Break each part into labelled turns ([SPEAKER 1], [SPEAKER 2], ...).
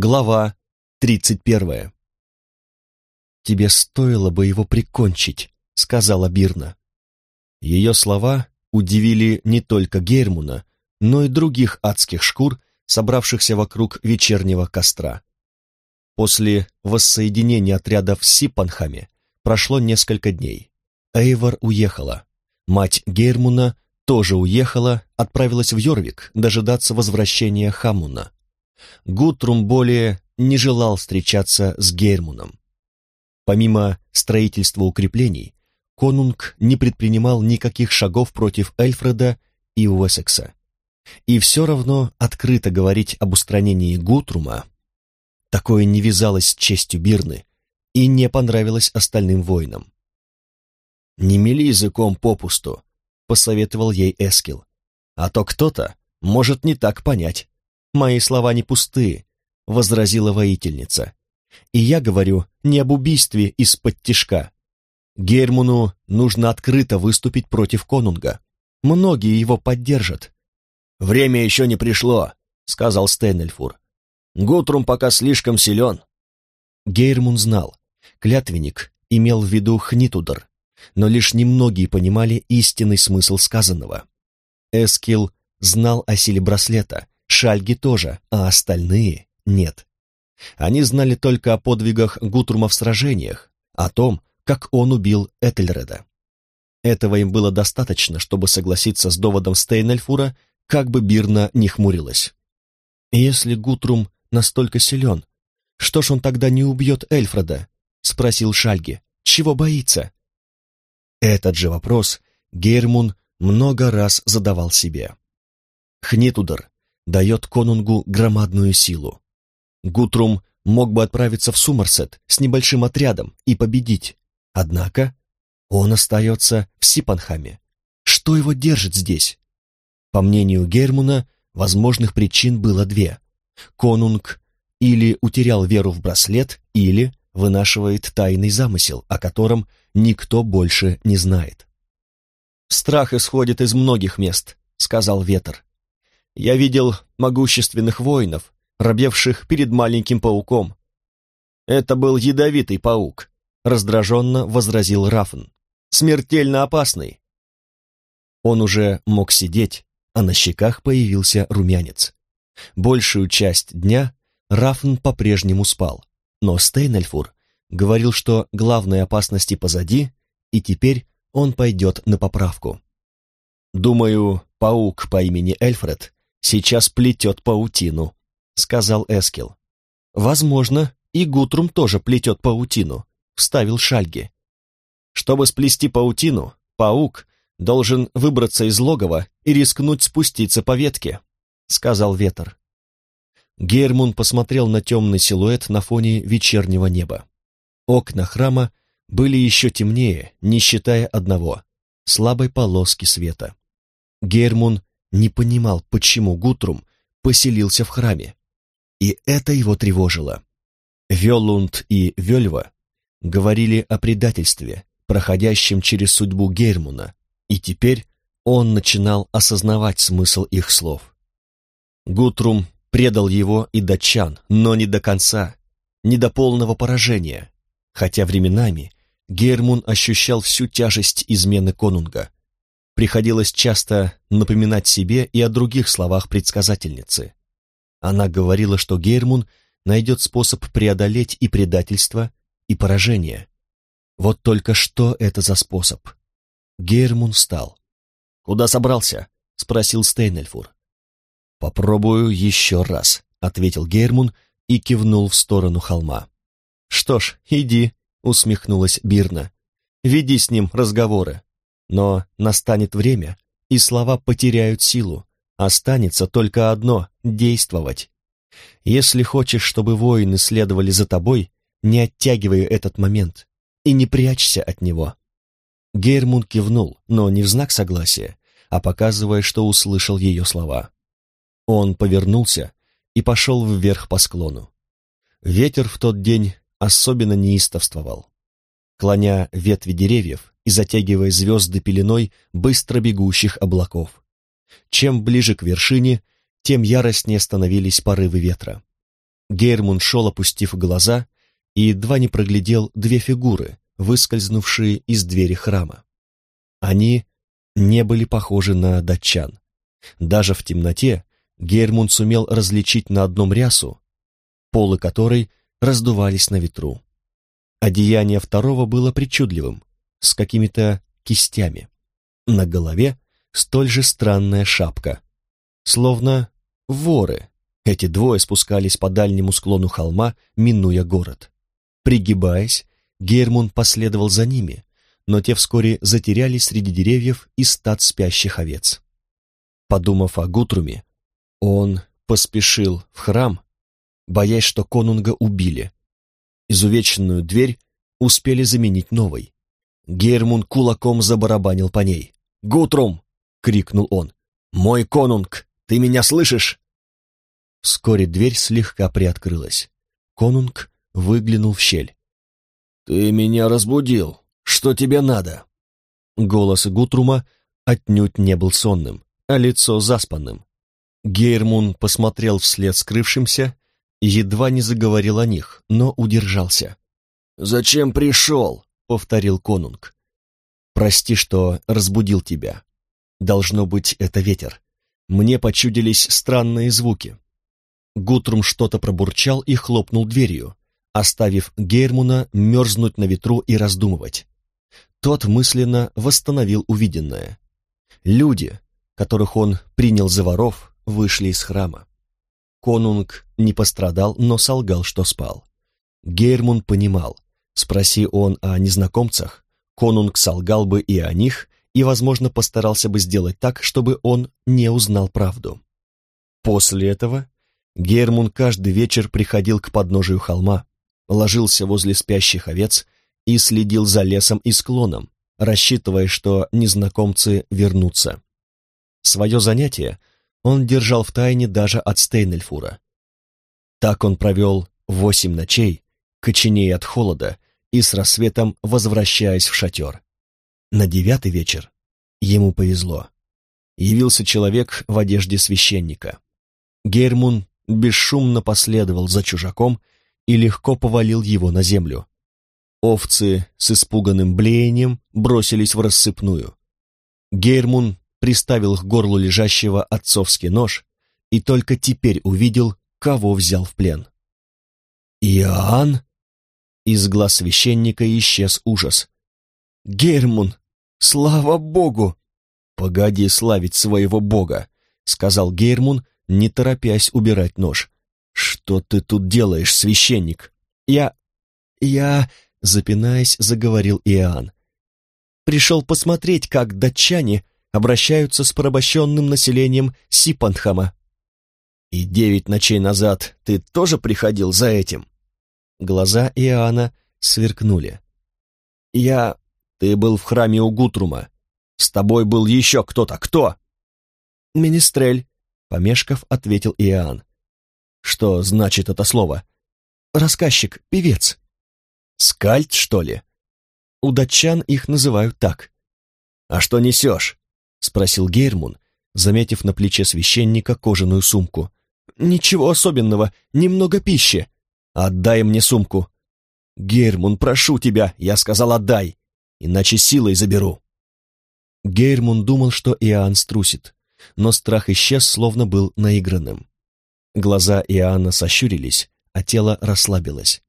[SPEAKER 1] Глава тридцать первая. «Тебе стоило бы его прикончить», — сказала Бирна. Ее слова удивили не только Гейрмуна, но и других адских шкур, собравшихся вокруг вечернего костра. После воссоединения отрядов с Сипанхами прошло несколько дней. Эйвор уехала. Мать Гейрмуна тоже уехала, отправилась в Йорвик дожидаться возвращения Хамуна. Гутрум более не желал встречаться с Гейрмуном. Помимо строительства укреплений, конунг не предпринимал никаких шагов против Эльфреда и Уэссекса. И все равно открыто говорить об устранении Гутрума такое не вязалось с честью Бирны и не понравилось остальным воинам. «Не мели языком попусту», — посоветовал ей Эскил, «а то кто-то может не так понять». «Мои слова не пустые», — возразила воительница. «И я говорю не об убийстве из-под тишка. Гермуну нужно открыто выступить против конунга. Многие его поддержат». «Время еще не пришло», — сказал Стейнельфур. «Гутрум пока слишком силен». Гейрмун знал, клятвенник имел в виду Хнитудар, но лишь немногие понимали истинный смысл сказанного. Эскил знал о силе браслета — Шальги тоже, а остальные нет. Они знали только о подвигах Гутрума в сражениях, о том, как он убил Этельреда. Этого им было достаточно, чтобы согласиться с доводом Стейнельфура, как бы Бирна не хмурилась. «Если Гутрум настолько силен, что ж он тогда не убьет Эльфреда?» — спросил Шальги. «Чего боится?» Этот же вопрос Гейрмун много раз задавал себе. Хнитудар дает конунгу громадную силу. Гутрум мог бы отправиться в Сумерсет с небольшим отрядом и победить. Однако он остается в Сипанхаме. Что его держит здесь? По мнению Гермуна, возможных причин было две. Конунг или утерял веру в браслет, или вынашивает тайный замысел, о котором никто больше не знает. «Страх исходит из многих мест», — сказал Ветер. Я видел могущественных воинов, робевших перед маленьким пауком. Это был ядовитый паук, раздраженно возразил Рафн. Смертельно опасный. Он уже мог сидеть, а на щеках появился румянец. Большую часть дня Рафн по-прежнему спал, но Стейнельфур говорил, что главные опасности позади, и теперь он пойдет на поправку. Думаю, паук по имени Эльфред сейчас плетет паутину», — сказал Эскил. «Возможно, и Гутрум тоже плетет паутину», — вставил Шальги. «Чтобы сплести паутину, паук должен выбраться из логова и рискнуть спуститься по ветке», — сказал Ветер. Гермун посмотрел на темный силуэт на фоне вечернего неба. Окна храма были еще темнее, не считая одного — слабой полоски света. Гермун не понимал, почему Гутрум поселился в храме. И это его тревожило. Велунд и Вельва говорили о предательстве, проходящем через судьбу Гермуна, и теперь он начинал осознавать смысл их слов. Гутрум предал его и датчан, но не до конца, не до полного поражения, хотя временами Гермун ощущал всю тяжесть измены конунга, Приходилось часто напоминать себе и о других словах предсказательницы. Она говорила, что Гейрмун найдет способ преодолеть и предательство, и поражение. Вот только что это за способ? Гейрмун встал. «Куда собрался?» — спросил Стейнельфур. «Попробую еще раз», — ответил Гейрмун и кивнул в сторону холма. «Что ж, иди», — усмехнулась Бирна. «Веди с ним разговоры. Но настанет время, и слова потеряют силу. Останется только одно — действовать. Если хочешь, чтобы воины следовали за тобой, не оттягивай этот момент и не прячься от него. Гейрмунд кивнул, но не в знак согласия, а показывая, что услышал ее слова. Он повернулся и пошел вверх по склону. Ветер в тот день особенно неистовствовал. Клоня ветви деревьев, и затягивая звезды пеленой быстро бегущих облаков. Чем ближе к вершине, тем яростнее становились порывы ветра. Гейрмун шел, опустив глаза, и едва не проглядел две фигуры, выскользнувшие из двери храма. Они не были похожи на датчан. Даже в темноте Гейрмун сумел различить на одном рясу, полы которой раздувались на ветру. Одеяние второго было причудливым, с какими-то кистями. На голове столь же странная шапка. Словно воры, эти двое спускались по дальнему склону холма, минуя город. Пригибаясь, Гермун последовал за ними, но те вскоре затерялись среди деревьев и стад спящих овец. Подумав о Гутруме, он поспешил в храм, боясь, что конунга убили. Изувеченную дверь успели заменить новой. Гермун кулаком забарабанил по ней. «Гутрум!» — крикнул он. «Мой конунг, ты меня слышишь?» Вскоре дверь слегка приоткрылась. Конунг выглянул в щель. «Ты меня разбудил. Что тебе надо?» Голос Гутрума отнюдь не был сонным, а лицо заспанным. Гейрмун посмотрел вслед скрывшимся едва не заговорил о них, но удержался. «Зачем пришел?» — повторил конунг. «Прости, что разбудил тебя. Должно быть, это ветер. Мне почудились странные звуки». Гутрум что-то пробурчал и хлопнул дверью, оставив Гейрмуна мерзнуть на ветру и раздумывать. Тот мысленно восстановил увиденное. Люди, которых он принял за воров, вышли из храма. Конунг не пострадал, но солгал, что спал. Гейрмун понимал, Спроси он о незнакомцах, конунг солгал бы и о них, и, возможно, постарался бы сделать так, чтобы он не узнал правду. После этого Гермун каждый вечер приходил к подножию холма, ложился возле спящих овец и следил за лесом и склоном, рассчитывая, что незнакомцы вернутся. Свое занятие он держал в тайне даже от Стейнельфура. Так он провел восемь ночей, коченея от холода и с рассветом возвращаясь в шатер. На девятый вечер ему повезло. Явился человек в одежде священника. Гермун бесшумно последовал за чужаком и легко повалил его на землю. Овцы с испуганным блеянием бросились в рассыпную. Гейрмун приставил к горлу лежащего отцовский нож и только теперь увидел, кого взял в плен. «Иоанн?» Из глаз священника исчез ужас. «Гермун, слава богу!» «Погоди славить своего бога», — сказал Гермун, не торопясь убирать нож. «Что ты тут делаешь, священник?» «Я... я...» — запинаясь, заговорил Иоанн. «Пришел посмотреть, как датчане обращаются с порабощенным населением Сипанхама». «И девять ночей назад ты тоже приходил за этим?» Глаза Иоанна сверкнули. «Я... Ты был в храме у Гутрума. С тобой был еще кто-то. Кто?» «Министрель», — помешков ответил Иоанн. «Что значит это слово?» «Рассказчик, певец». «Скальд, что ли?» У датчан их называют так. «А что несешь?» — спросил Гейрмун, заметив на плече священника кожаную сумку. «Ничего особенного, немного пищи», «Отдай мне сумку!» «Гейрмун, прошу тебя!» Я сказал «отдай!» Иначе силой заберу. Гейрмун думал, что Иоанн струсит, но страх исчез, словно был наигранным. Глаза Иоанна сощурились, а тело расслабилось.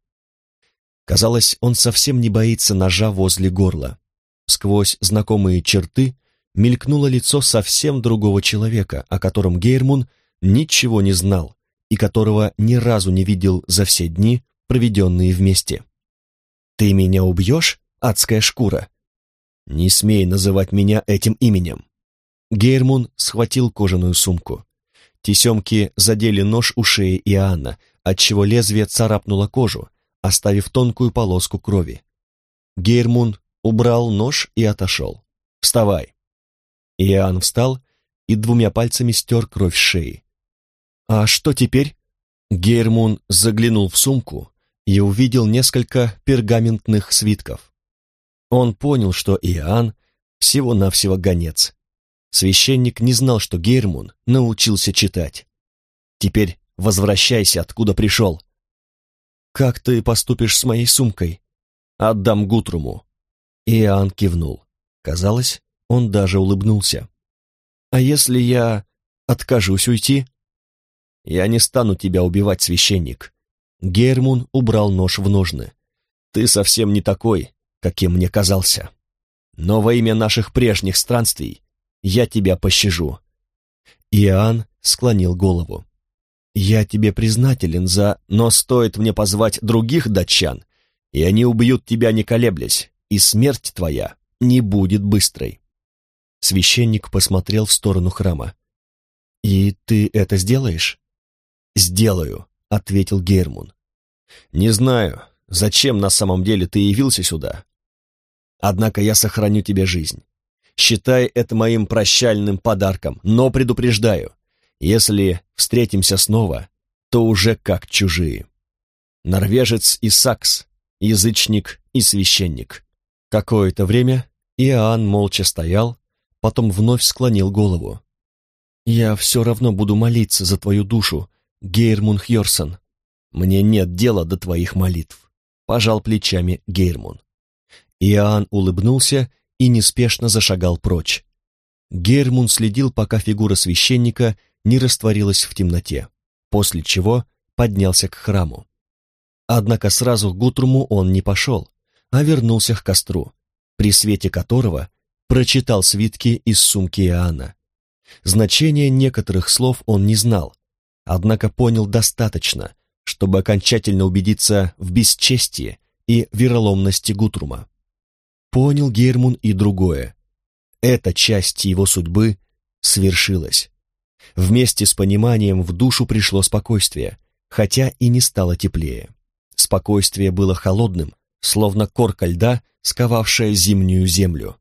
[SPEAKER 1] Казалось, он совсем не боится ножа возле горла. Сквозь знакомые черты мелькнуло лицо совсем другого человека, о котором Гейрмун ничего не знал, и которого ни разу не видел за все дни, проведенные вместе. «Ты меня убьешь, адская шкура?» «Не смей называть меня этим именем!» Гейрмун схватил кожаную сумку. Тесемки задели нож у шеи Иоанна, отчего лезвие царапнуло кожу, оставив тонкую полоску крови. Гейрмун убрал нож и отошел. «Вставай!» Иоанн встал и двумя пальцами стер кровь с шеи. «А что теперь?» Гейрмун заглянул в сумку и увидел несколько пергаментных свитков. Он понял, что Иоанн всего-навсего гонец. Священник не знал, что Гейрмун научился читать. «Теперь возвращайся, откуда пришел», как ты поступишь с моей сумкой?» «Отдам Гутруму». Иоанн кивнул. Казалось, он даже улыбнулся. «А если я откажусь уйти?» «Я не стану тебя убивать, священник». Гермун убрал нож в ножны. «Ты совсем не такой, каким мне казался. Но во имя наших прежних странствий я тебя пощажу». Иоанн склонил голову. «Я тебе признателен за... Но стоит мне позвать других датчан, и они убьют тебя не колеблясь, и смерть твоя не будет быстрой». Священник посмотрел в сторону храма. «И ты это сделаешь?» «Сделаю», — ответил Гермун. «Не знаю, зачем на самом деле ты явился сюда. Однако я сохраню тебе жизнь. Считай это моим прощальным подарком, но предупреждаю, если встретимся снова, то уже как чужие. Норвежец и сакс, язычник и священник. Какое-то время Иоанн молча стоял, потом вновь склонил голову. «Я все равно буду молиться за твою душу, Гейрмун Хьорсон. Мне нет дела до твоих молитв», — пожал плечами Гейрмун. Иоанн улыбнулся и неспешно зашагал прочь. Гейрмун следил, пока фигура священника не растворилась в темноте, после чего поднялся к храму. Однако сразу к Гутруму он не пошел, а вернулся к костру, при свете которого прочитал свитки из сумки Иоанна. Значение некоторых слов он не знал, однако понял достаточно, чтобы окончательно убедиться в бесчестии и вероломности Гутрума. Понял Гермун и другое. Эта часть его судьбы свершилась. Вместе с пониманием в душу пришло спокойствие, хотя и не стало теплее. Спокойствие было холодным, словно корка льда, сковавшая зимнюю землю.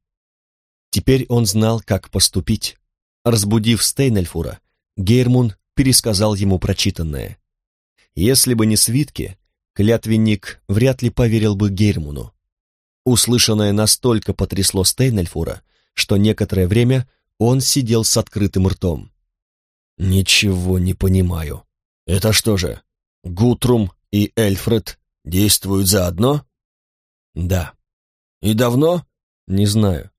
[SPEAKER 1] Теперь он знал, как поступить. Разбудив Стейнельфура, Гейрмун пересказал ему прочитанное. Если бы не свитки, клятвенник вряд ли поверил бы Гейрмуну. Услышанное настолько потрясло Стейнельфура, что некоторое время он сидел с открытым ртом. «Ничего не понимаю. Это что же, Гутрум и Эльфред действуют заодно?» «Да». «И давно?» «Не знаю.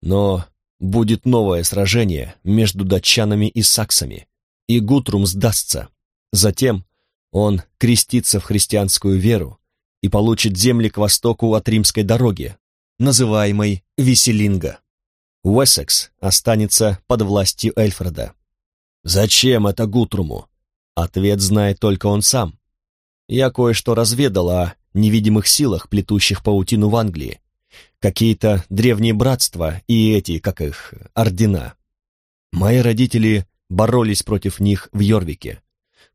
[SPEAKER 1] Но будет новое сражение между датчанами и саксами, и Гутрум сдастся. Затем он крестится в христианскую веру и получит земли к востоку от римской дороги, называемой Веселинга. Уэссекс останется под властью Эльфреда. Зачем это Гутруму? Ответ знает только он сам. Я кое-что разведал о невидимых силах, плетущих паутину в Англии. Какие-то древние братства и эти, как их, ордена. Мои родители боролись против них в Йорвике.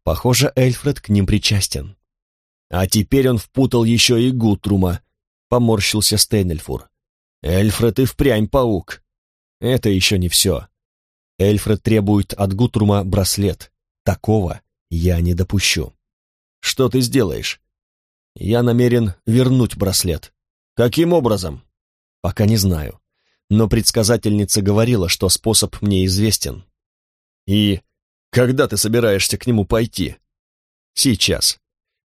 [SPEAKER 1] Похоже, Эльфред к ним причастен. А теперь он впутал еще и Гутрума, поморщился Стейнельфур. Эльфред и впрямь паук. Это еще не все. Эльфред требует от Гутрума браслет. Такого я не допущу. Что ты сделаешь? Я намерен вернуть браслет. Каким образом? Пока не знаю. Но предсказательница говорила, что способ мне известен. И когда ты собираешься к нему пойти? Сейчас.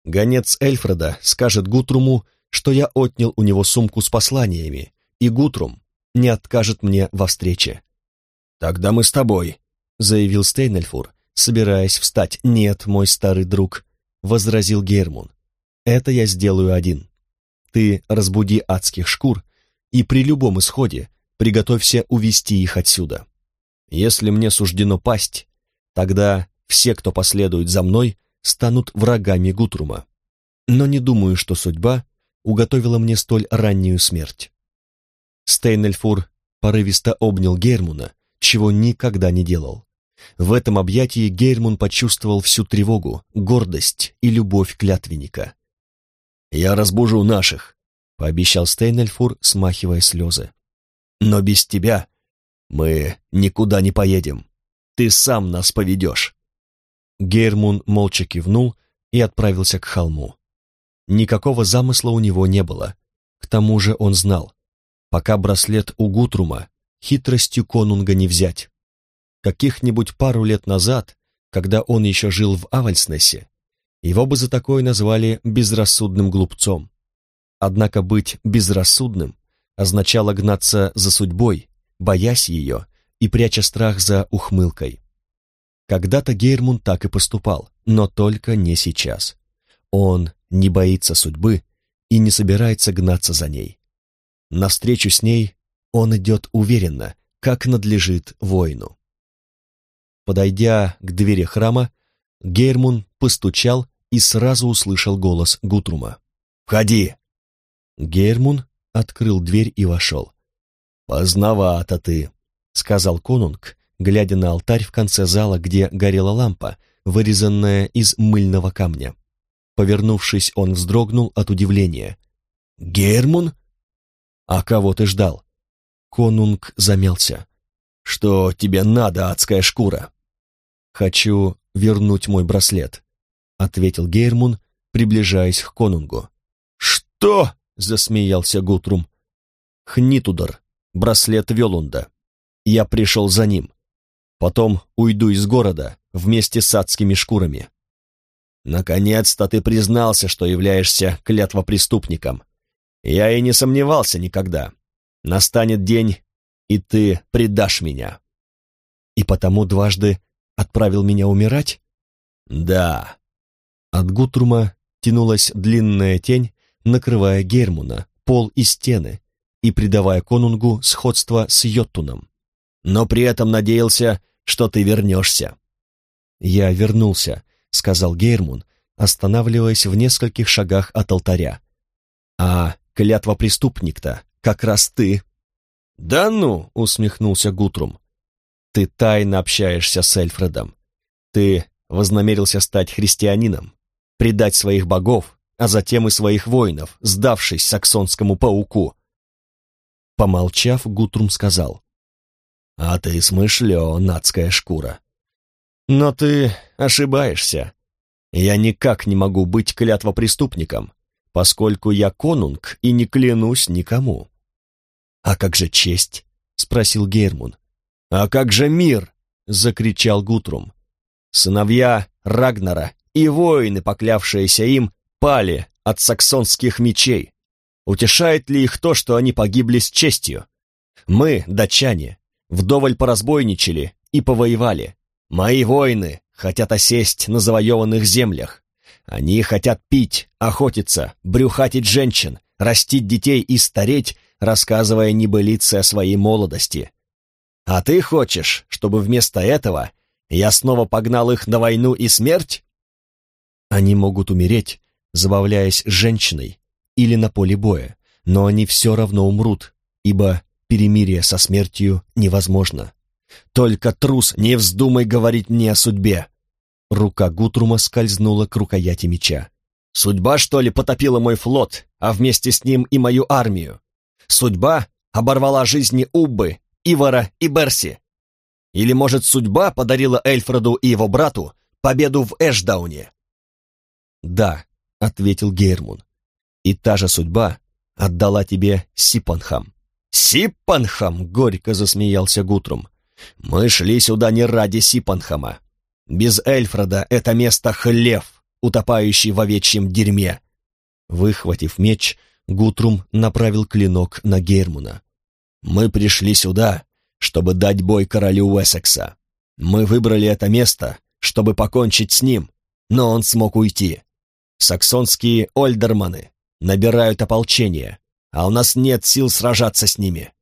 [SPEAKER 1] Гонец Эльфреда скажет Гутруму, что я отнял у него сумку с посланиями, и Гутрум не откажет мне во встрече. «Тогда мы с тобой», — заявил Стейнельфур, собираясь встать. «Нет, мой старый друг», — возразил Гермун. «Это я сделаю один. Ты разбуди адских шкур, и при любом исходе приготовься увести их отсюда. Если мне суждено пасть, тогда все, кто последует за мной, станут врагами Гутрума. Но не думаю, что судьба уготовила мне столь раннюю смерть». Стейнельфур порывисто обнял Гермуна, чего никогда не делал. В этом объятии Гейрмун почувствовал всю тревогу, гордость и любовь клятвенника. «Я разбужу наших», — пообещал Стейнельфур, смахивая слезы. «Но без тебя мы никуда не поедем. Ты сам нас поведешь». Гейрмун молча кивнул и отправился к холму. Никакого замысла у него не было. К тому же он знал, пока браслет у Гутрума, хитростью конунга не взять. Каких-нибудь пару лет назад, когда он еще жил в Авальснесе, его бы за такое назвали безрассудным глупцом. Однако быть безрассудным означало гнаться за судьбой, боясь ее и пряча страх за ухмылкой. Когда-то Гейрмун так и поступал, но только не сейчас. Он не боится судьбы и не собирается гнаться за ней. Навстречу с ней он идет уверенно, как надлежит воину. Подойдя к двери храма, Гейрмун постучал и сразу услышал голос Гутрума. «Входи!» Гейрмун открыл дверь и вошел. «Поздновато ты», — сказал конунг, глядя на алтарь в конце зала, где горела лампа, вырезанная из мыльного камня. Повернувшись, он вздрогнул от удивления. «Гермун? А кого ты ждал?» Конунг замялся. «Что тебе надо, адская шкура?» «Хочу вернуть мой браслет», — ответил Гейрмун, приближаясь к конунгу. «Что?» — засмеялся Гутрум. «Хнитудар, браслет Велунда. Я пришел за ним. Потом уйду из города вместе с адскими шкурами. Наконец-то ты признался, что являешься клятвопреступником. Я и не сомневался никогда. Настанет день, и ты предашь меня. И потому дважды отправил меня умирать? Да. От Гутрума тянулась длинная тень, накрывая Гермуна, пол и стены, и придавая конунгу сходство с Йоттуном. Но при этом надеялся, что ты вернешься. Я вернулся, сказал Гейрмун, останавливаясь в нескольких шагах от алтаря. «А клятва преступник-то как раз ты». «Да ну!» — усмехнулся Гутрум. «Ты тайно общаешься с Эльфредом. Ты вознамерился стать христианином, предать своих богов, а затем и своих воинов, сдавшись саксонскому пауку». Помолчав, Гутрум сказал. «А ты смышлен, адская шкура. Но ты ошибаешься. Я никак не могу быть клятвопреступником, поскольку я конунг и не клянусь никому. «А как же честь?» — спросил Гермун. «А как же мир?» — закричал Гутрум. «Сыновья Рагнара и воины, поклявшиеся им, пали от саксонских мечей. Утешает ли их то, что они погибли с честью? Мы, датчане, вдоволь поразбойничали и повоевали. Мои воины хотят осесть на завоеванных землях. Они хотят пить, охотиться, брюхатить женщин, растить детей и стареть, рассказывая небылицы о своей молодости. А ты хочешь, чтобы вместо этого я снова погнал их на войну и смерть? Они могут умереть, забавляясь женщиной или на поле боя, но они все равно умрут, ибо перемирие со смертью невозможно. Только трус, не вздумай говорить мне о судьбе!» Рука Гутрума скользнула к рукояти меча. «Судьба, что ли, потопила мой флот, а вместе с ним и мою армию? Судьба оборвала жизни Уббы, Ивара и Берси? Или, может, судьба подарила Эльфреду и его брату победу в Эшдауне?» «Да», — ответил Гейрмун, — «и та же судьба отдала тебе Сипанхам». «Сипанхам!» — горько засмеялся Гутрум. Мы шли сюда не ради Сипанхама. Без Эльфреда это место хлев, утопающий в овечьем дерьме. Выхватив меч, Гутрум направил клинок на Гермуна. Мы пришли сюда, чтобы дать бой королю Уэссекса. Мы выбрали это место, чтобы покончить с ним, но он смог уйти. Саксонские ольдерманы набирают ополчение, а у нас нет сил сражаться с ними.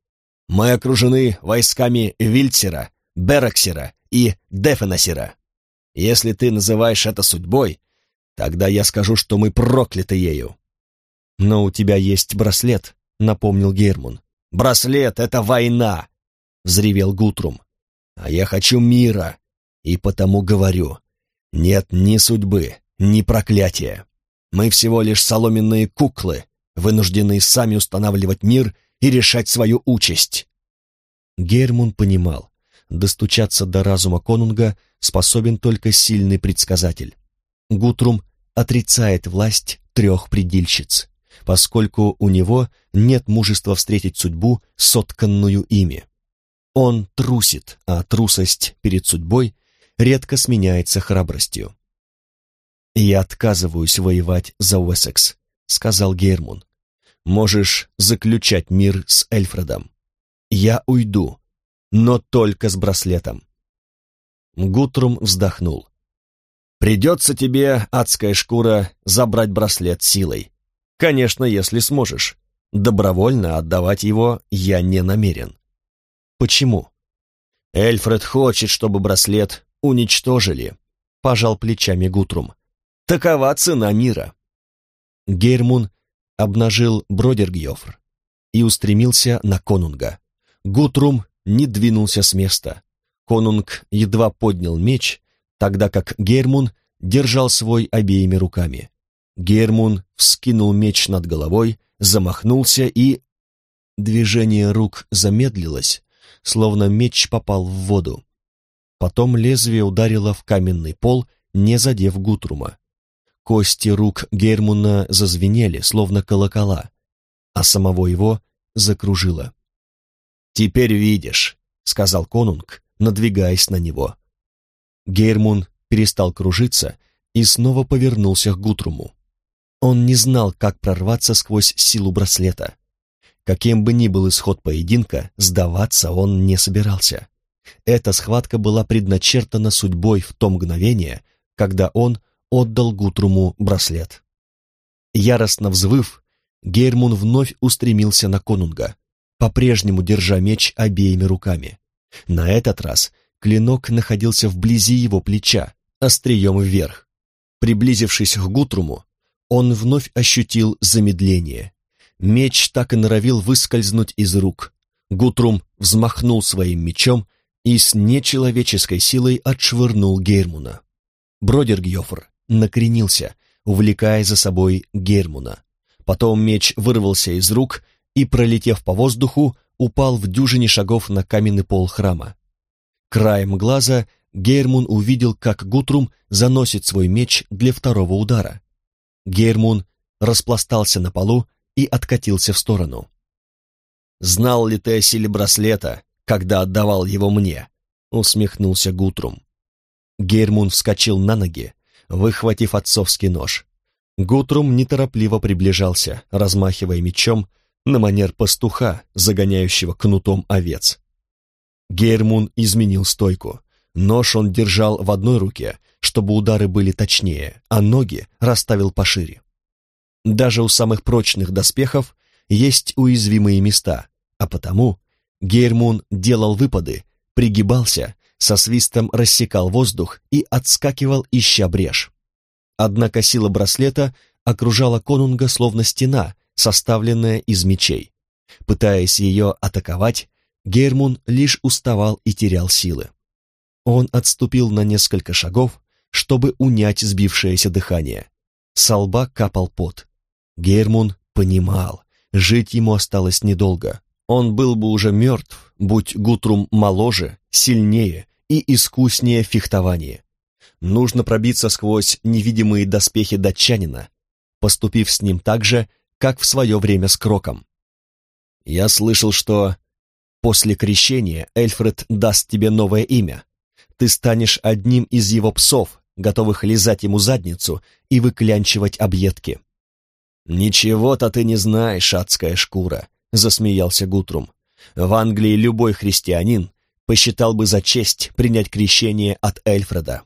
[SPEAKER 1] Мы окружены войсками Вильцера, Бераксера и Дефенасера. Если ты называешь это судьбой, тогда я скажу, что мы прокляты ею. Но у тебя есть браслет, напомнил Гермун. Браслет — это война, взревел Гутрум. А я хочу мира, и потому говорю, нет ни судьбы, ни проклятия. Мы всего лишь соломенные куклы, вынужденные сами устанавливать мир и решать свою участь. Гермун понимал, достучаться до разума конунга способен только сильный предсказатель. Гутрум отрицает власть трех предильщиц, поскольку у него нет мужества встретить судьбу, сотканную ими. Он трусит, а трусость перед судьбой редко сменяется храбростью. «Я отказываюсь воевать за Уэссекс», — сказал Гермун. «Можешь заключать мир с Эльфредом. Я уйду, но только с браслетом». Гутрум вздохнул. «Придется тебе, адская шкура, забрать браслет силой. Конечно, если сможешь. Добровольно отдавать его я не намерен». «Почему?» «Эльфред хочет, чтобы браслет уничтожили», — пожал плечами Гутрум. «Такова цена мира». Гейрмун обнажил Бродергьёфр и устремился на конунга. Гутрум не двинулся с места. Конунг едва поднял меч, тогда как Гермун держал свой обеими руками. Гермун вскинул меч над головой, замахнулся и... Движение рук замедлилось, словно меч попал в воду. Потом лезвие ударило в каменный пол, не задев Гутрума. Кости рук Гермуна зазвенели, словно колокола, а самого его закружило. «Теперь видишь», — сказал конунг, надвигаясь на него. Гермун перестал кружиться и снова повернулся к Гутруму. Он не знал, как прорваться сквозь силу браслета. Каким бы ни был исход поединка, сдаваться он не собирался. Эта схватка была предначертана судьбой в то мгновение, когда он отдал Гутруму браслет. Яростно взвыв, Гейрмун вновь устремился на конунга, по-прежнему держа меч обеими руками. На этот раз клинок находился вблизи его плеча, острием вверх. Приблизившись к Гутруму, он вновь ощутил замедление. Меч так и норовил выскользнуть из рук. Гутрум взмахнул своим мечом и с нечеловеческой силой отшвырнул Гермуна. Бродергьёфр накренился, увлекая за собой Гермуна. Потом меч вырвался из рук и, пролетев по воздуху, упал в дюжине шагов на каменный пол храма. Краем глаза Гермун увидел, как Гутрум заносит свой меч для второго удара. Гермун распластался на полу и откатился в сторону. «Знал ли ты о силе браслета, когда отдавал его мне?» — усмехнулся Гутрум. Гермун вскочил на ноги, выхватив отцовский нож. Гутрум неторопливо приближался, размахивая мечом на манер пастуха, загоняющего кнутом овец. Гейрмун изменил стойку. Нож он держал в одной руке, чтобы удары были точнее, а ноги расставил пошире. Даже у самых прочных доспехов есть уязвимые места, а потому Гейрмун делал выпады, пригибался, со свистом рассекал воздух и отскакивал, ища брешь. Однако сила браслета окружала конунга словно стена, составленная из мечей. Пытаясь ее атаковать, Гермун лишь уставал и терял силы. Он отступил на несколько шагов, чтобы унять сбившееся дыхание. Со лба капал пот. Гермун понимал, жить ему осталось недолго. Он был бы уже мертв, будь Гутрум моложе, сильнее и искуснее в фехтовании. Нужно пробиться сквозь невидимые доспехи датчанина, поступив с ним так же, как в свое время с Кроком. Я слышал, что после крещения Эльфред даст тебе новое имя. Ты станешь одним из его псов, готовых лизать ему задницу и выклянчивать объедки. «Ничего-то ты не знаешь, адская шкура», — засмеялся Гутрум. «В Англии любой христианин посчитал бы за честь принять крещение от Эльфреда».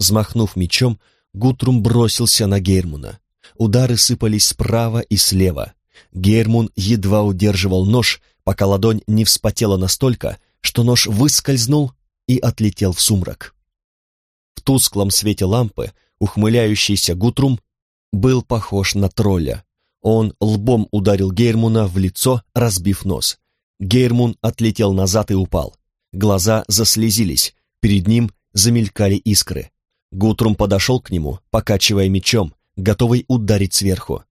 [SPEAKER 1] Взмахнув мечом, Гутрум бросился на Гейрмуна. Удары сыпались справа и слева. Гермун едва удерживал нож, пока ладонь не вспотела настолько, что нож выскользнул и отлетел в сумрак. В тусклом свете лампы ухмыляющийся Гутрум был похож на тролля. Он лбом ударил Гейрмуна в лицо, разбив нос. Гейрмун отлетел назад и упал. Глаза заслезились, перед ним замелькали искры. Гутрум подошел к нему, покачивая мечом, готовый ударить сверху.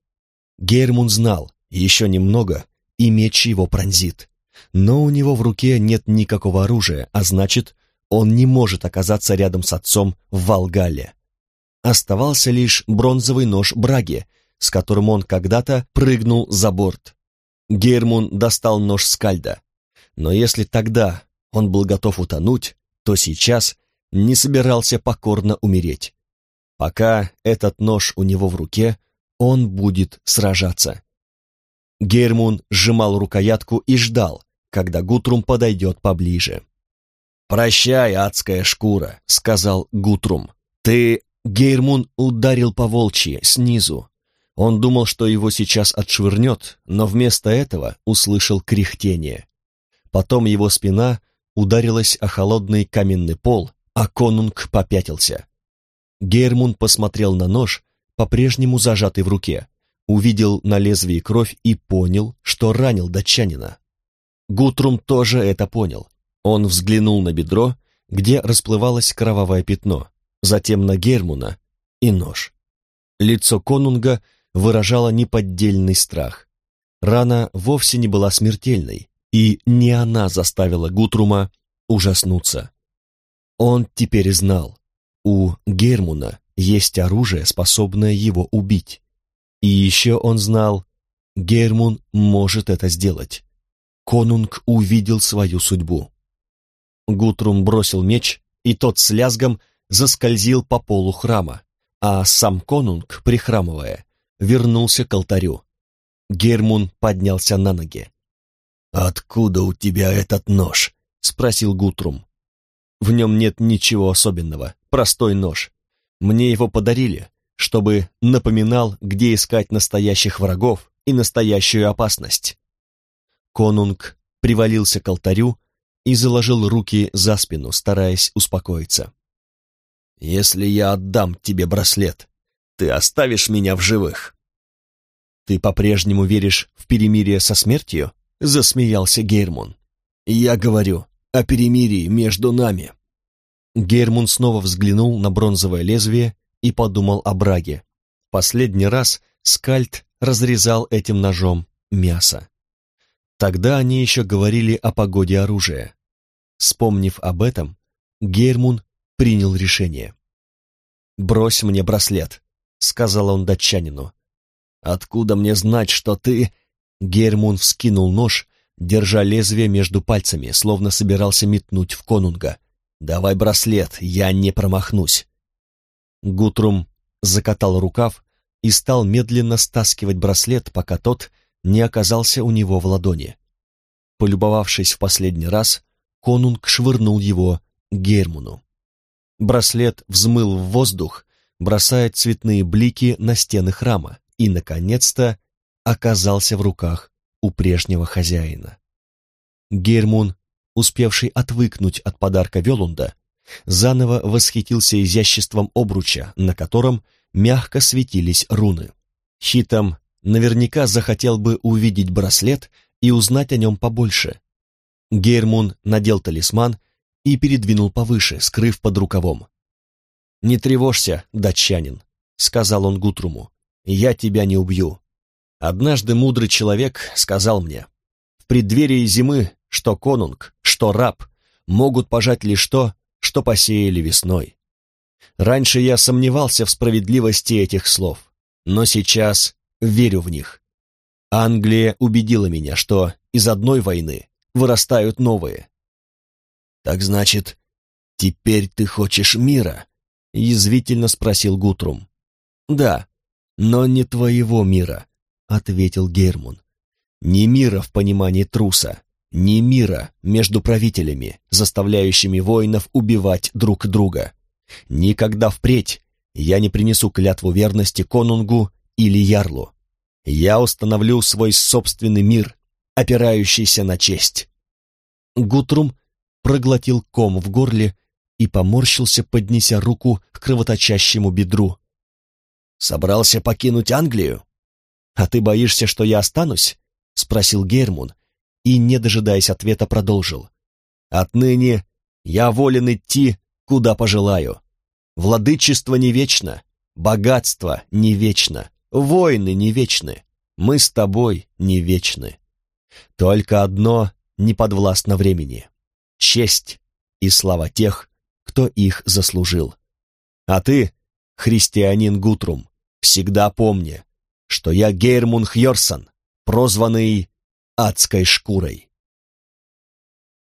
[SPEAKER 1] Гейрмун знал, еще немного, и меч его пронзит. Но у него в руке нет никакого оружия, а значит, он не может оказаться рядом с отцом в Валгале. Оставался лишь бронзовый нож Браги, с которым он когда-то прыгнул за борт. Гейрмун достал нож Скальда. Но если тогда он был готов утонуть, то сейчас не собирался покорно умереть. Пока этот нож у него в руке, он будет сражаться. Гейрмун сжимал рукоятку и ждал, когда Гутрум подойдет поближе. «Прощай, адская шкура», — сказал Гутрум. «Ты...» Гейрмун ударил по волчьи, снизу. Он думал, что его сейчас отшвырнет, но вместо этого услышал кряхтение. Потом его спина ударилась о холодный каменный пол, а конунг попятился. Гейрмун посмотрел на нож, по-прежнему зажатый в руке, увидел на лезвии кровь и понял, что ранил датчанина. Гутрум тоже это понял. Он взглянул на бедро, где расплывалось кровавое пятно, затем на Гермуна и нож. Лицо конунга выражало неподдельный страх. Рана вовсе не была смертельной, и не она заставила Гутрума ужаснуться. Он теперь знал, у Гермуна есть оружие, способное его убить. И еще он знал, Гермун может это сделать. Конунг увидел свою судьбу. Гутрум бросил меч, и тот с лязгом заскользил по полу храма, а сам конунг, прихрамывая, вернулся к алтарю. Гермун поднялся на ноги. «Откуда у тебя этот нож?» — спросил Гутрум. «В нем нет ничего особенного, простой нож. Мне его подарили, чтобы напоминал, где искать настоящих врагов и настоящую опасность». Конунг привалился к алтарю и заложил руки за спину, стараясь успокоиться. «Если я отдам тебе браслет, ты оставишь меня в живых?» «Ты по-прежнему веришь в перемирие со смертью?» — засмеялся Гейрмун. «Я говорю о перемирии между нами». Гейрмун снова взглянул на бронзовое лезвие и подумал о Браге. Последний раз Скальд разрезал этим ножом мясо. Тогда они еще говорили о погоде оружия. Вспомнив об этом, Гейрмун принял решение. «Брось мне браслет», — сказал он датчанину. «Откуда мне знать, что ты...» Гейрмун вскинул нож, держа лезвие между пальцами, словно собирался метнуть в конунга. «Давай браслет, я не промахнусь». Гутрум закатал рукав и стал медленно стаскивать браслет, пока тот не оказался у него в ладони. Полюбовавшись в последний раз, конунг швырнул его Гермуну. Браслет взмыл в воздух, бросая цветные блики на стены храма, и, наконец-то, оказался в руках у прежнего хозяина. Гермун, успевший отвыкнуть от подарка Велунда, заново восхитился изяществом обруча, на котором мягко светились руны. Хитом наверняка захотел бы увидеть браслет и узнать о нем побольше. Гейрмун надел талисман и передвинул повыше, скрыв под рукавом. «Не тревожься, датчанин», — сказал он Гутруму, — «я тебя не убью. Однажды мудрый человек сказал мне, в преддверии зимы, что конунг, что раб могут пожать лишь то, что посеяли весной. Раньше я сомневался в справедливости этих слов, но сейчас верю в них. Англия убедила меня, что из одной войны вырастают новые. «Так значит, теперь ты хочешь мира?» — язвительно спросил Гутрум. «Да, но не твоего мира», — ответил Гермун. «Не мира в понимании труса, не мира между правителями, заставляющими воинов убивать друг друга. Никогда впредь я не принесу клятву верности конунгу или ярлу. Я установлю свой собственный мир, опирающийся на честь. Гутрум проглотил ком в горле и поморщился, поднеся руку к кровоточащему бедру. «Собрался покинуть Англию? А ты боишься, что я останусь?» — спросил Гермун, и, не дожидаясь ответа, продолжил. «Отныне я волен идти, куда пожелаю. Владычество не вечно, богатство не вечно, войны не вечны, мы с тобой не вечны. Только одно не подвластно времени — честь и слава тех, кто их заслужил. А ты, христианин Гутрум, всегда помни, что я Гейрмун Хьорсон, прозванный адской шкурой.